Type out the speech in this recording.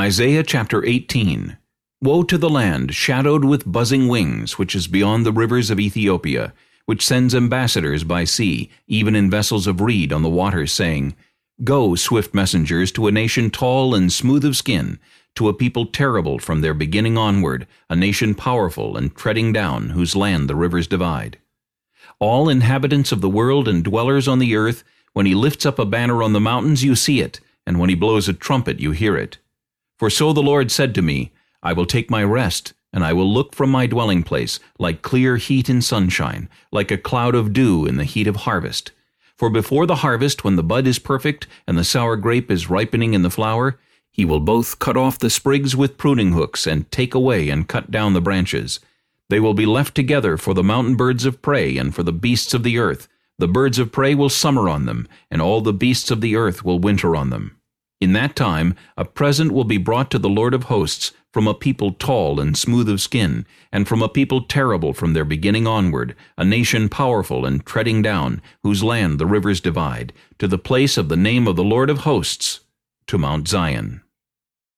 Isaiah chapter 18 Woe to the land, shadowed with buzzing wings, which is beyond the rivers of Ethiopia, which sends ambassadors by sea, even in vessels of reed on the waters, saying, Go, swift messengers, to a nation tall and smooth of skin, to a people terrible from their beginning onward, a nation powerful and treading down, whose land the rivers divide. All inhabitants of the world and dwellers on the earth, when he lifts up a banner on the mountains, you see it, and when he blows a trumpet, you hear it. For so the Lord said to me, I will take my rest, and I will look from my dwelling place, like clear heat in sunshine, like a cloud of dew in the heat of harvest. For before the harvest, when the bud is perfect, and the sour grape is ripening in the flower, he will both cut off the sprigs with pruning hooks, and take away and cut down the branches. They will be left together for the mountain birds of prey, and for the beasts of the earth. The birds of prey will summer on them, and all the beasts of the earth will winter on them. In that time a present will be brought to the Lord of hosts from a people tall and smooth of skin, and from a people terrible from their beginning onward, a nation powerful and treading down, whose land the rivers divide, to the place of the name of the Lord of hosts, to Mount Zion.